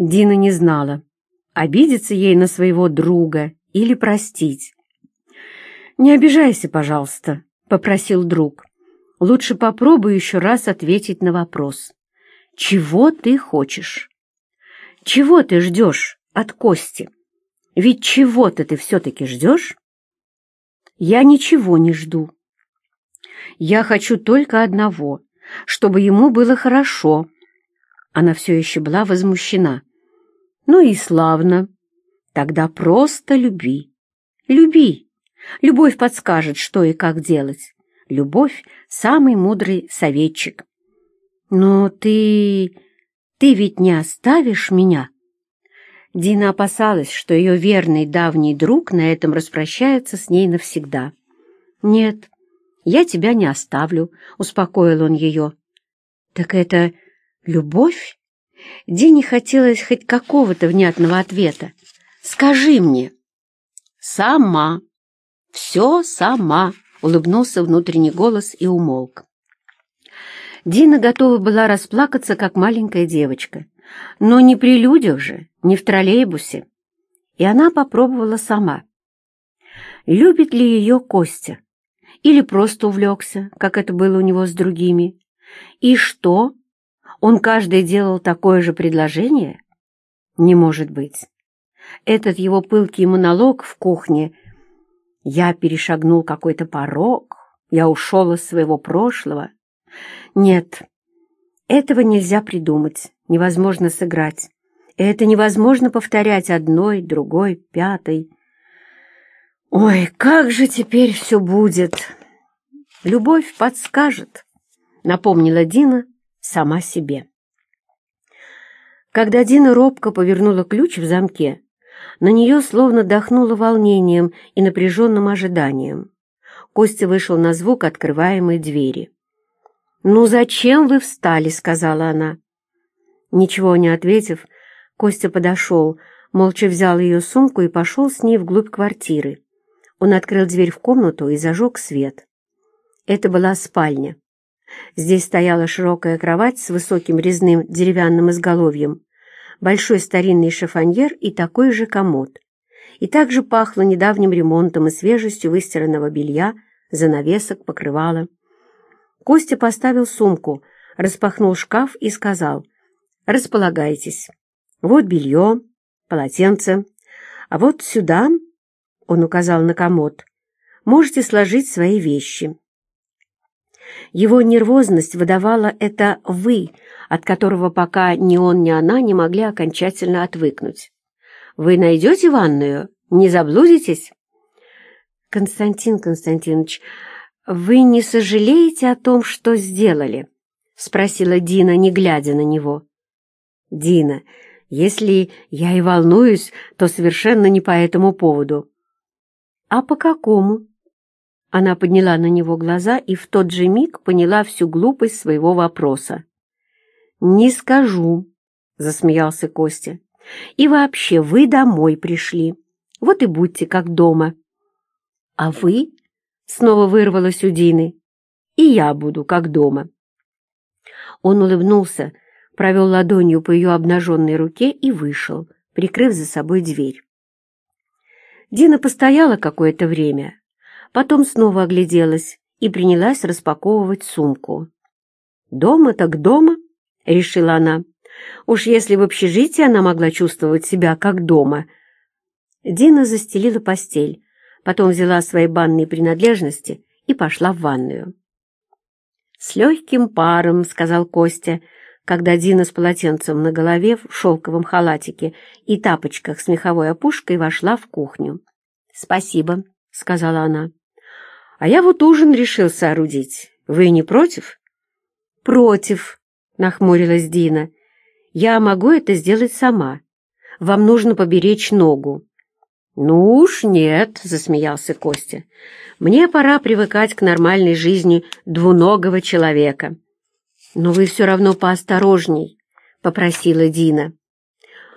Дина не знала, обидеться ей на своего друга или простить. «Не обижайся, пожалуйста», — попросил друг. «Лучше попробуй еще раз ответить на вопрос. Чего ты хочешь? Чего ты ждешь от Кости? Ведь чего-то ты все-таки ждешь?» «Я ничего не жду. Я хочу только одного, чтобы ему было хорошо». Она все еще была возмущена. «Ну и славно. Тогда просто люби. Люби. Любовь подскажет, что и как делать. Любовь — самый мудрый советчик. Но ты... ты ведь не оставишь меня?» Дина опасалась, что ее верный давний друг на этом распрощается с ней навсегда. «Нет, я тебя не оставлю», — успокоил он ее. «Так это любовь?» Дине хотелось хоть какого-то внятного ответа. «Скажи мне». «Сама», «Все сама», — улыбнулся внутренний голос и умолк. Дина готова была расплакаться, как маленькая девочка. Но не при людях же, не в троллейбусе. И она попробовала сама. Любит ли ее Костя? Или просто увлекся, как это было у него с другими? И что? Он каждый делал такое же предложение? Не может быть. Этот его пылкий монолог в кухне я перешагнул какой-то порог, я ушел из своего прошлого. Нет, этого нельзя придумать, невозможно сыграть. Это невозможно повторять одной, другой, пятой. Ой, как же теперь все будет? Любовь подскажет, напомнила Дина сама себе. Когда Дина робко повернула ключ в замке, на нее словно дохнуло волнением и напряженным ожиданием. Костя вышел на звук открываемой двери. «Ну зачем вы встали?» — сказала она. Ничего не ответив, Костя подошел, молча взял ее сумку и пошел с ней вглубь квартиры. Он открыл дверь в комнату и зажег свет. Это была спальня. Здесь стояла широкая кровать с высоким резным деревянным изголовьем, большой старинный шифоньер и такой же комод. И также пахло недавним ремонтом и свежестью выстиранного белья, занавесок, покрывала. Костя поставил сумку, распахнул шкаф и сказал, «Располагайтесь. Вот белье, полотенце, а вот сюда, — он указал на комод, — можете сложить свои вещи». Его нервозность выдавала это «вы», от которого пока ни он, ни она не могли окончательно отвыкнуть. «Вы найдете ванную? Не заблудитесь?» «Константин Константинович, вы не сожалеете о том, что сделали?» — спросила Дина, не глядя на него. «Дина, если я и волнуюсь, то совершенно не по этому поводу». «А по какому?» Она подняла на него глаза и в тот же миг поняла всю глупость своего вопроса. «Не скажу», — засмеялся Костя. «И вообще, вы домой пришли. Вот и будьте как дома». «А вы?» — снова вырвалось у Дины. «И я буду как дома». Он улыбнулся, провел ладонью по ее обнаженной руке и вышел, прикрыв за собой дверь. Дина постояла какое-то время, потом снова огляделась и принялась распаковывать сумку. «Дома так дома», — решила она. «Уж если в общежитии она могла чувствовать себя как дома». Дина застелила постель, потом взяла свои банные принадлежности и пошла в ванную. «С легким паром», — сказал Костя, когда Дина с полотенцем на голове в шелковом халатике и тапочках с меховой опушкой вошла в кухню. «Спасибо», — сказала она. А я вот ужин решил соорудить. Вы не против? Против, нахмурилась Дина. Я могу это сделать сама. Вам нужно поберечь ногу. Ну уж нет, засмеялся Костя. Мне пора привыкать к нормальной жизни двуногого человека. Но вы все равно поосторожней, попросила Дина.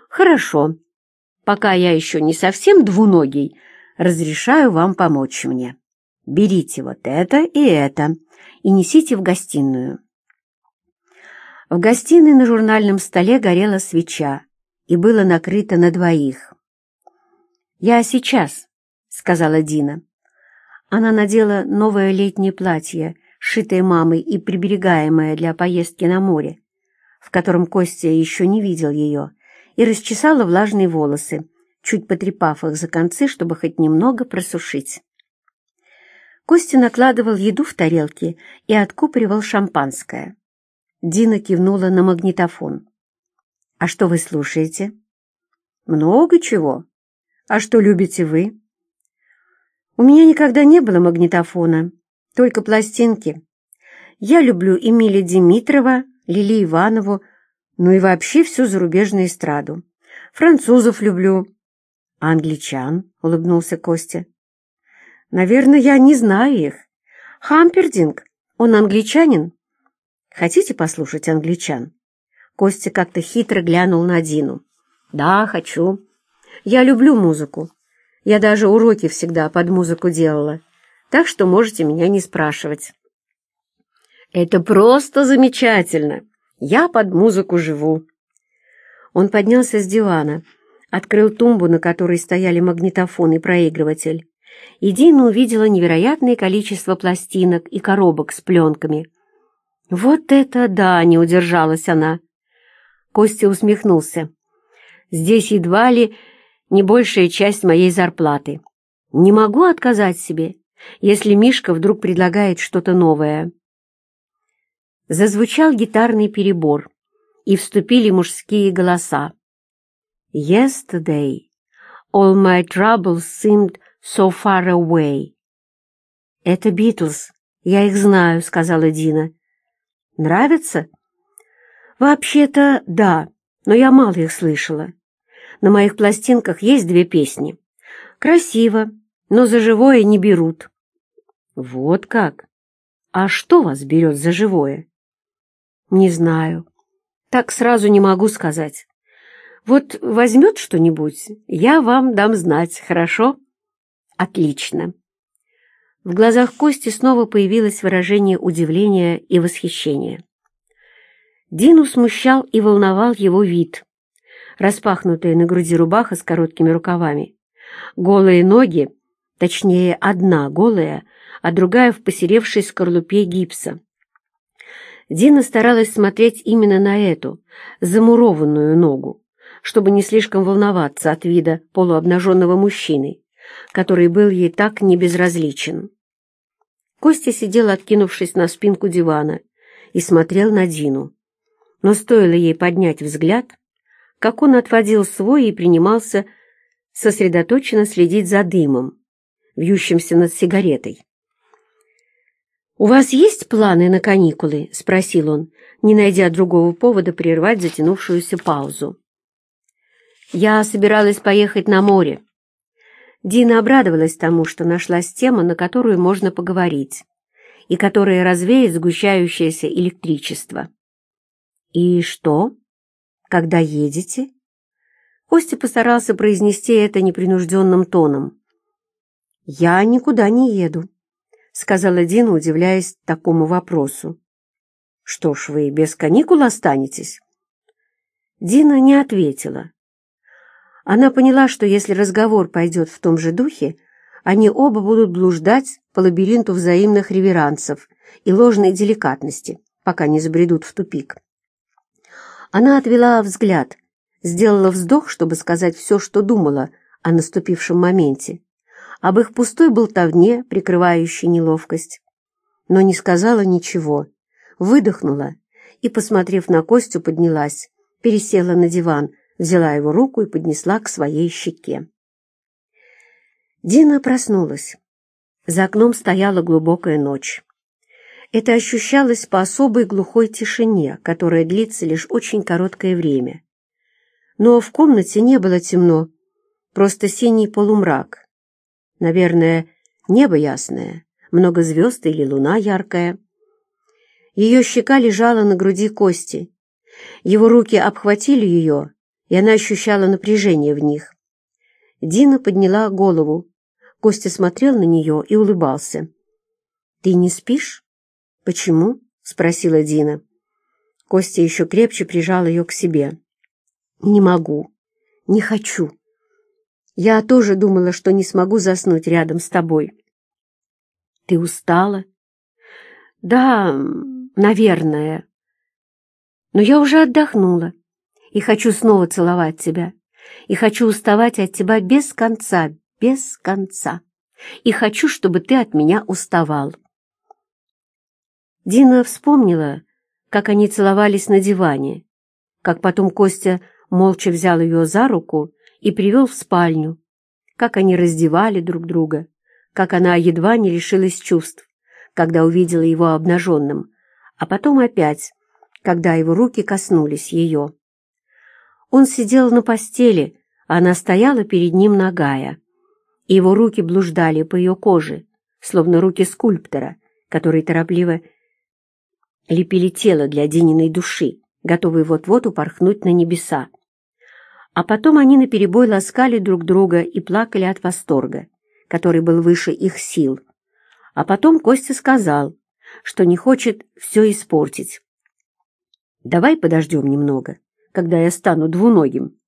Хорошо. Пока я еще не совсем двуногий, разрешаю вам помочь мне. Берите вот это и это и несите в гостиную. В гостиной на журнальном столе горела свеча, и было накрыто на двоих. «Я сейчас», — сказала Дина. Она надела новое летнее платье, сшитое мамой и приберегаемое для поездки на море, в котором Костя еще не видел ее, и расчесала влажные волосы, чуть потрепав их за концы, чтобы хоть немного просушить. Костя накладывал еду в тарелки и откупоривал шампанское. Дина кивнула на магнитофон. «А что вы слушаете?» «Много чего. А что любите вы?» «У меня никогда не было магнитофона, только пластинки. Я люблю Эмилия Димитрова, Лили Иванову, ну и вообще всю зарубежную эстраду. Французов люблю». «А англичан?» — улыбнулся Костя. Наверное, я не знаю их. Хампердинг, он англичанин? Хотите послушать англичан? Костя как-то хитро глянул на Дину. Да, хочу. Я люблю музыку. Я даже уроки всегда под музыку делала. Так что можете меня не спрашивать. Это просто замечательно. Я под музыку живу. Он поднялся с дивана, открыл тумбу, на которой стояли магнитофон и проигрыватель, и Дина увидела невероятное количество пластинок и коробок с пленками. «Вот это да!» — не удержалась она. Костя усмехнулся. «Здесь едва ли не большая часть моей зарплаты. Не могу отказать себе, если Мишка вдруг предлагает что-то новое». Зазвучал гитарный перебор, и вступили мужские голоса. «Yesterday all my troubles seemed So Far Away. «Это Битлз, я их знаю», — сказала Дина. «Нравится?» «Вообще-то, да, но я мало их слышала. На моих пластинках есть две песни. Красиво, но за живое не берут». «Вот как? А что вас берет за живое?» «Не знаю. Так сразу не могу сказать. Вот возьмет что-нибудь, я вам дам знать, хорошо?» Отлично. В глазах Кости снова появилось выражение удивления и восхищения. Дину смущал и волновал его вид. Распахнутая на груди рубаха с короткими рукавами, голые ноги, точнее, одна голая, а другая в посеревшей скорлупе гипса. Дина старалась смотреть именно на эту, замурованную ногу, чтобы не слишком волноваться от вида полуобнаженного мужчины, который был ей так небезразличен. Костя сидел, откинувшись на спинку дивана, и смотрел на Дину. Но стоило ей поднять взгляд, как он отводил свой и принимался сосредоточенно следить за дымом, вьющимся над сигаретой. «У вас есть планы на каникулы?» — спросил он, не найдя другого повода прервать затянувшуюся паузу. «Я собиралась поехать на море», Дина обрадовалась тому, что нашлась тема, на которую можно поговорить, и которая развеет сгущающееся электричество. «И что? Когда едете?» Костя постарался произнести это непринужденным тоном. «Я никуда не еду», — сказала Дина, удивляясь такому вопросу. «Что ж, вы без каникул останетесь?» Дина не ответила. Она поняла, что если разговор пойдет в том же духе, они оба будут блуждать по лабиринту взаимных реверансов и ложной деликатности, пока не забредут в тупик. Она отвела взгляд, сделала вздох, чтобы сказать все, что думала о наступившем моменте, об их пустой болтовне, прикрывающей неловкость, но не сказала ничего, выдохнула и, посмотрев на Костю, поднялась, пересела на диван, взяла его руку и поднесла к своей щеке. Дина проснулась. За окном стояла глубокая ночь. Это ощущалось по особой глухой тишине, которая длится лишь очень короткое время. Но в комнате не было темно, просто синий полумрак. Наверное, небо ясное, много звезд или луна яркая. Ее щека лежала на груди Кости. Его руки обхватили ее, и она ощущала напряжение в них. Дина подняла голову. Костя смотрел на нее и улыбался. «Ты не спишь?» «Почему?» — спросила Дина. Костя еще крепче прижал ее к себе. «Не могу. не хочу. Я тоже думала, что не смогу заснуть рядом с тобой. Ты устала? Да, наверное. Но я уже отдохнула и хочу снова целовать тебя. И хочу уставать от тебя без конца, без конца. И хочу, чтобы ты от меня уставал. Дина вспомнила, как они целовались на диване, как потом Костя молча взял ее за руку и привел в спальню, как они раздевали друг друга, как она едва не лишилась чувств, когда увидела его обнаженным, а потом опять, когда его руки коснулись ее. Он сидел на постели, она стояла перед ним нагая, его руки блуждали по ее коже, словно руки скульптора, который торопливо лепили тело для Дининой души, готовые вот-вот упорхнуть на небеса. А потом они наперебой ласкали друг друга и плакали от восторга, который был выше их сил. А потом Костя сказал, что не хочет все испортить. «Давай подождем немного, когда я стану двуногим».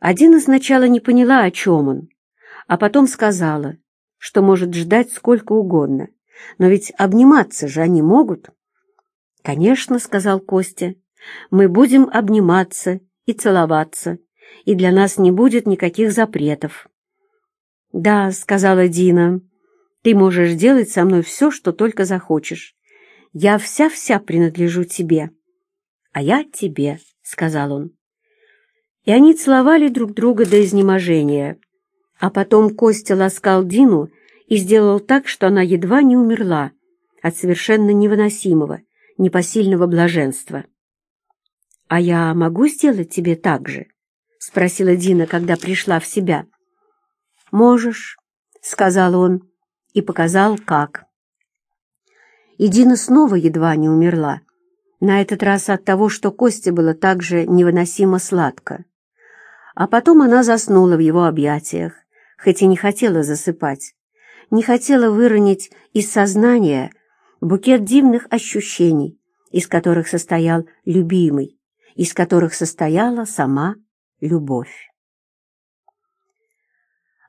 Один сначала не поняла, о чем он, а потом сказала, что может ждать сколько угодно, но ведь обниматься же они могут. «Конечно», — сказал Костя, — «мы будем обниматься и целоваться, и для нас не будет никаких запретов». «Да», — сказала Дина, — «ты можешь делать со мной все, что только захочешь. Я вся-вся принадлежу тебе». «А я тебе», — сказал он. И они целовали друг друга до изнеможения. А потом Костя ласкал Дину и сделал так, что она едва не умерла от совершенно невыносимого, непосильного блаженства. «А я могу сделать тебе так же?» — спросила Дина, когда пришла в себя. «Можешь», — сказал он и показал, как. И Дина снова едва не умерла, на этот раз от того, что Косте было так же невыносимо сладко. А потом она заснула в его объятиях, хоть и не хотела засыпать, не хотела выронить из сознания букет дивных ощущений, из которых состоял любимый, из которых состояла сама любовь.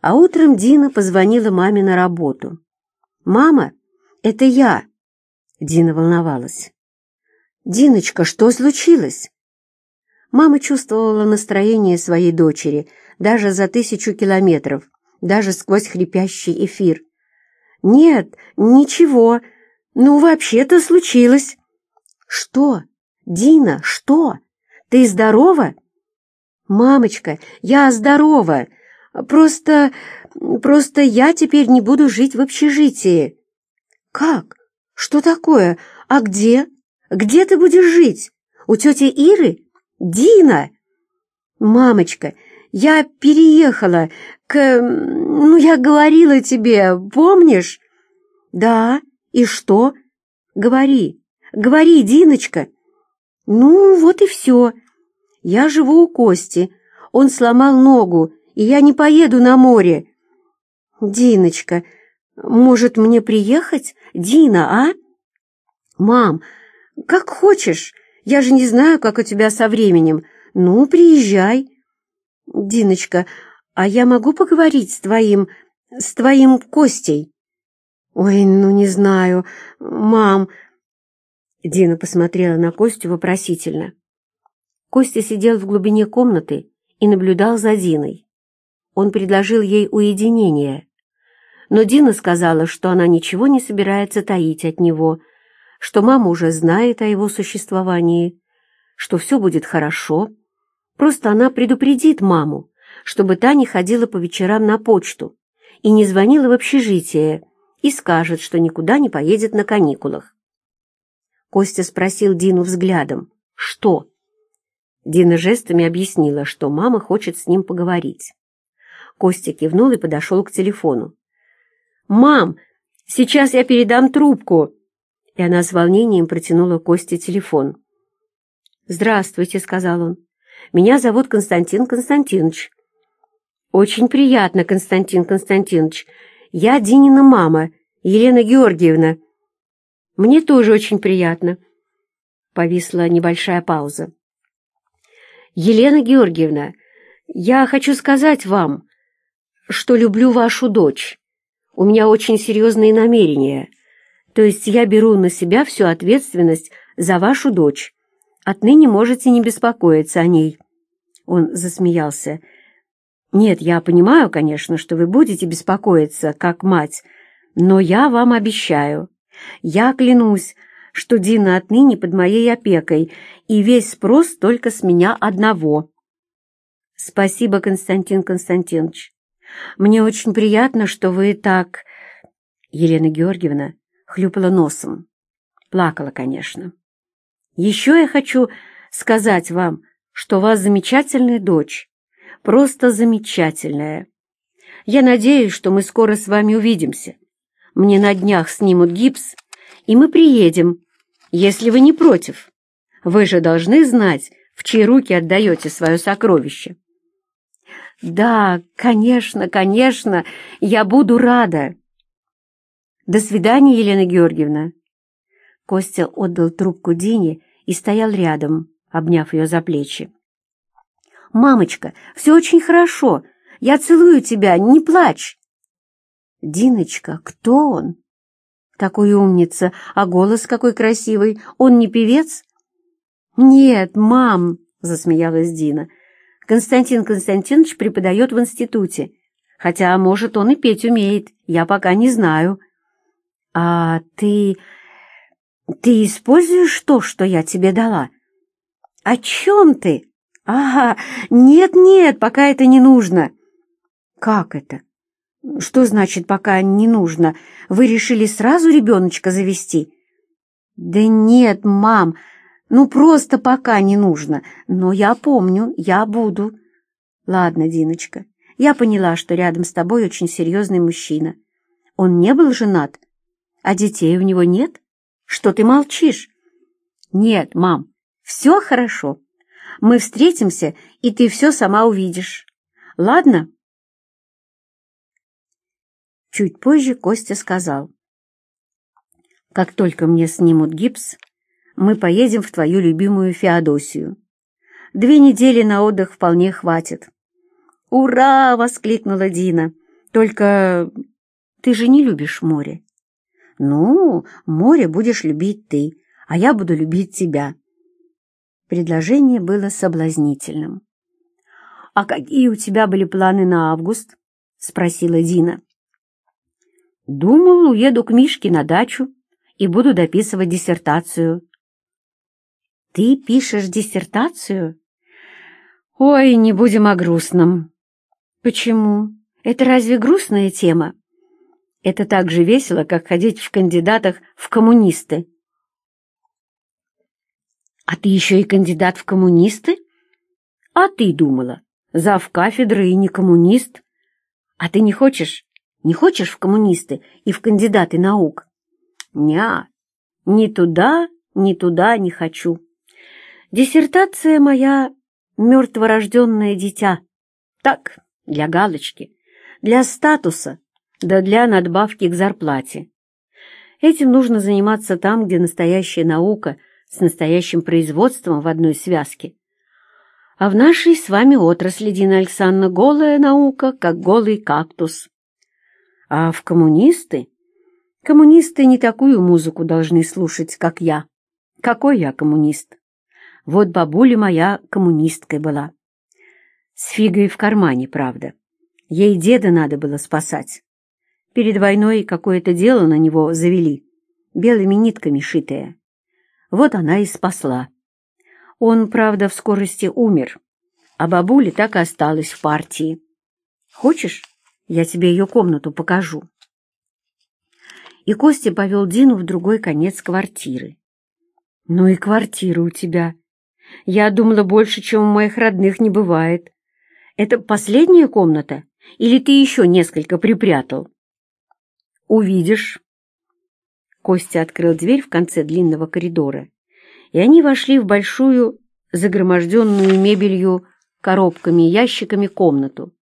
А утром Дина позвонила маме на работу. «Мама, это я!» Дина волновалась. «Диночка, что случилось?» Мама чувствовала настроение своей дочери даже за тысячу километров, даже сквозь хрипящий эфир. «Нет, ничего», «Ну, вообще-то случилось». «Что? Дина, что? Ты здорова?» «Мамочка, я здорова. Просто... просто я теперь не буду жить в общежитии». «Как? Что такое? А где? Где ты будешь жить? У тети Иры? Дина?» «Мамочка, я переехала к... ну, я говорила тебе, помнишь?» «Да, «И что? Говори, говори, Диночка!» «Ну, вот и все. Я живу у Кости. Он сломал ногу, и я не поеду на море». «Диночка, может, мне приехать? Дина, а?» «Мам, как хочешь. Я же не знаю, как у тебя со временем. Ну, приезжай». «Диночка, а я могу поговорить с твоим... с твоим Костей?» «Ой, ну не знаю. Мам...» Дина посмотрела на Костю вопросительно. Костя сидел в глубине комнаты и наблюдал за Диной. Он предложил ей уединение, но Дина сказала, что она ничего не собирается таить от него, что мама уже знает о его существовании, что все будет хорошо, просто она предупредит маму, чтобы та не ходила по вечерам на почту и не звонила в общежитие, и скажет, что никуда не поедет на каникулах. Костя спросил Дину взглядом «Что?». Дина жестами объяснила, что мама хочет с ним поговорить. Костя кивнул и подошел к телефону. «Мам, сейчас я передам трубку!» И она с волнением протянула Косте телефон. «Здравствуйте», — сказал он. «Меня зовут Константин Константинович». «Очень приятно, Константин Константинович. Я Динина мама, Елена Георгиевна. Мне тоже очень приятно. Повисла небольшая пауза. Елена Георгиевна, Я хочу сказать вам, что люблю вашу дочь. У меня очень серьезные намерения. То есть я беру на себя всю ответственность за вашу дочь. Отныне можете не беспокоиться о ней». Он засмеялся. «Нет, я понимаю, конечно, что вы будете беспокоиться, как мать, но я вам обещаю, я клянусь, что Дина отныне под моей опекой, и весь спрос только с меня одного». «Спасибо, Константин Константинович. Мне очень приятно, что вы так...» Елена Георгиевна хлюпала носом. Плакала, конечно. «Еще я хочу сказать вам, что у вас замечательная дочь, просто замечательная. Я надеюсь, что мы скоро с вами увидимся. Мне на днях снимут гипс, и мы приедем, если вы не против. Вы же должны знать, в чьи руки отдаете свое сокровище. Да, конечно, конечно, я буду рада. До свидания, Елена Георгиевна. Костя отдал трубку Дине и стоял рядом, обняв ее за плечи. «Мамочка, все очень хорошо. Я целую тебя, не плачь!» «Диночка, кто он?» «Такой умница, а голос какой красивый. Он не певец?» «Нет, мам!» — засмеялась Дина. «Константин Константинович преподает в институте. Хотя, может, он и петь умеет, я пока не знаю». «А ты... ты используешь то, что я тебе дала?» «О чем ты?» «Ага, нет-нет, пока это не нужно». «Как это? Что значит «пока не нужно»? Вы решили сразу ребеночка завести?» «Да нет, мам, ну просто пока не нужно. Но я помню, я буду». «Ладно, Диночка, я поняла, что рядом с тобой очень серьезный мужчина. Он не был женат, а детей у него нет? Что ты молчишь?» «Нет, мам, все хорошо». Мы встретимся, и ты все сама увидишь. Ладно?» Чуть позже Костя сказал. «Как только мне снимут гипс, мы поедем в твою любимую Феодосию. Две недели на отдых вполне хватит». «Ура!» — воскликнула Дина. «Только ты же не любишь море». «Ну, море будешь любить ты, а я буду любить тебя. Предложение было соблазнительным. «А какие у тебя были планы на август?» — спросила Дина. «Думал, уеду к Мишке на дачу и буду дописывать диссертацию». «Ты пишешь диссертацию?» «Ой, не будем о грустном». «Почему? Это разве грустная тема?» «Это так же весело, как ходить в кандидатах в коммунисты». А ты еще и кандидат в коммунисты? А ты думала, зав кафедры и не коммунист? А ты не хочешь, не хочешь в коммунисты и в кандидаты наук? Ня, ни туда, ни туда не хочу. Диссертация моя — мертворожденное дитя. Так, для галочки, для статуса, да для надбавки к зарплате. Этим нужно заниматься там, где настоящая наука — с настоящим производством в одной связке. А в нашей с вами отрасли, Дина Александровна, голая наука, как голый кактус. А в коммунисты? Коммунисты не такую музыку должны слушать, как я. Какой я коммунист? Вот бабуля моя коммунисткой была. С фигой в кармане, правда. Ей деда надо было спасать. Перед войной какое-то дело на него завели, белыми нитками шитое. Вот она и спасла. Он, правда, в скорости умер, а бабуля так и осталась в партии. Хочешь, я тебе ее комнату покажу?» И Костя повел Дину в другой конец квартиры. «Ну и квартира у тебя. Я думала, больше, чем у моих родных не бывает. Это последняя комната? Или ты еще несколько припрятал?» «Увидишь». Костя открыл дверь в конце длинного коридора, и они вошли в большую, загроможденную мебелью, коробками и ящиками комнату.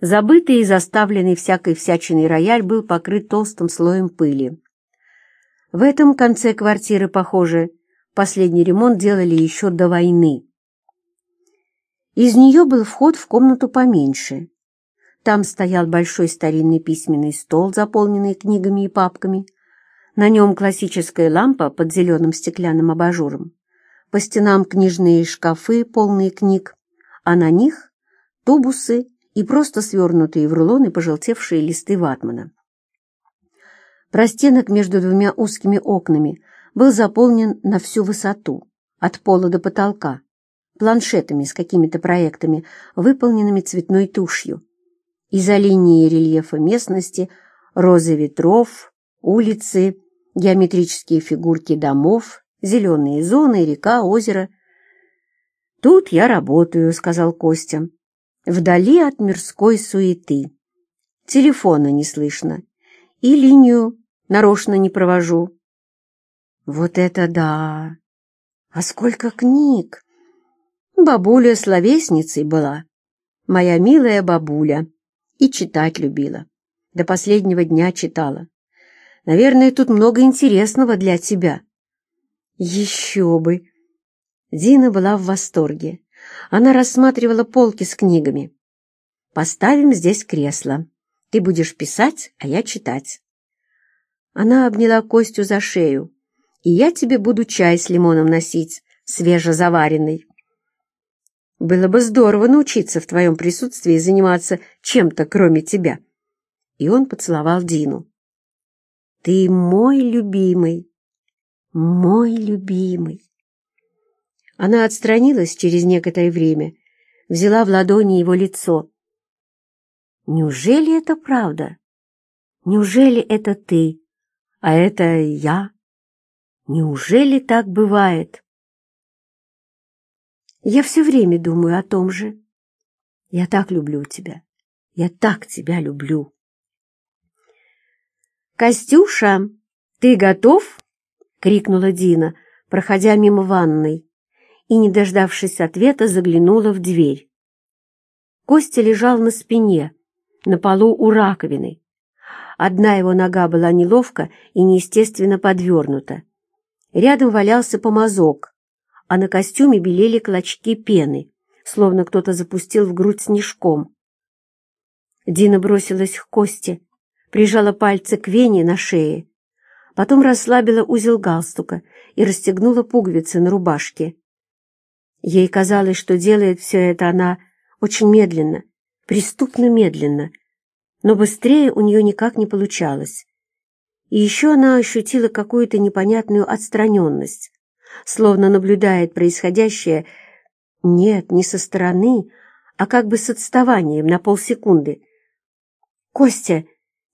Забытый и заставленный всякой всячиной рояль был покрыт толстым слоем пыли. В этом конце квартиры, похоже, последний ремонт делали еще до войны. Из нее был вход в комнату поменьше. Там стоял большой старинный письменный стол, заполненный книгами и папками. На нем классическая лампа под зеленым стеклянным абажуром. По стенам книжные шкафы, полные книг, а на них тубусы и просто свернутые в рулоны пожелтевшие листы ватмана. Простенок между двумя узкими окнами был заполнен на всю высоту, от пола до потолка, планшетами с какими-то проектами, выполненными цветной тушью. Из-за линии рельефа местности, розы ветров, улицы, геометрические фигурки домов, зеленые зоны, река, озеро. «Тут я работаю», — сказал Костя, — «вдали от мирской суеты. Телефона не слышно, и линию нарочно не провожу». «Вот это да! А сколько книг!» Бабуля словесницей была, моя милая бабуля, и читать любила. До последнего дня читала. Наверное, тут много интересного для тебя. Еще бы! Дина была в восторге. Она рассматривала полки с книгами. «Поставим здесь кресло. Ты будешь писать, а я читать». Она обняла Костю за шею. «И я тебе буду чай с лимоном носить, свежезаваренный». «Было бы здорово научиться в твоем присутствии заниматься чем-то, кроме тебя». И он поцеловал Дину. «Ты мой любимый, мой любимый. Она отстранилась через некоторое время, взяла в ладони его лицо. Неужели это правда? Неужели это ты, а это я? Неужели так бывает? Я все время думаю о том же. Я так люблю тебя. Я так тебя люблю. Костюша, ты готов? — крикнула Дина, проходя мимо ванной, и, не дождавшись ответа, заглянула в дверь. Костя лежал на спине, на полу у раковины. Одна его нога была неловко и неестественно подвернута. Рядом валялся помазок, а на костюме белели клочки пены, словно кто-то запустил в грудь снежком. Дина бросилась к Косте, прижала пальцы к вене на шее Потом расслабила узел галстука и расстегнула пуговицы на рубашке. Ей казалось, что делает все это она очень медленно, преступно медленно, но быстрее у нее никак не получалось. И еще она ощутила какую-то непонятную отстраненность, словно наблюдает происходящее, нет, не со стороны, а как бы с отставанием на полсекунды. «Костя,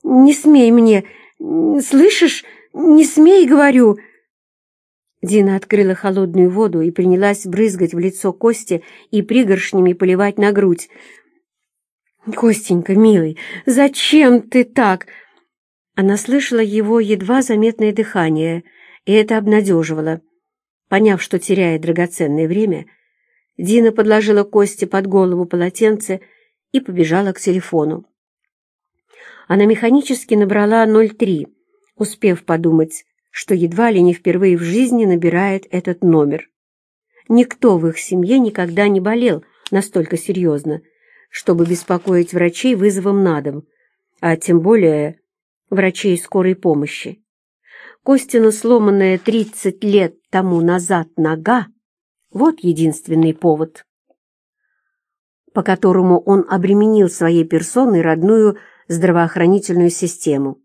не смей мне, слышишь?» «Не смей, говорю!» Дина открыла холодную воду и принялась брызгать в лицо Кости и пригоршнями поливать на грудь. «Костенька, милый, зачем ты так?» Она слышала его едва заметное дыхание, и это обнадеживало. Поняв, что теряет драгоценное время, Дина подложила Косте под голову полотенце и побежала к телефону. Она механически набрала 03, успев подумать, что едва ли не впервые в жизни набирает этот номер. Никто в их семье никогда не болел настолько серьезно, чтобы беспокоить врачей вызовом на дом, а тем более врачей скорой помощи. Костина сломанная 30 лет тому назад нога — вот единственный повод, по которому он обременил своей персоной родную здравоохранительную систему.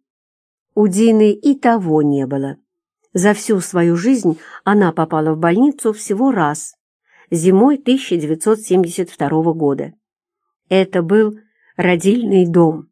У Дины и того не было. За всю свою жизнь она попала в больницу всего раз, зимой 1972 года. Это был родильный дом.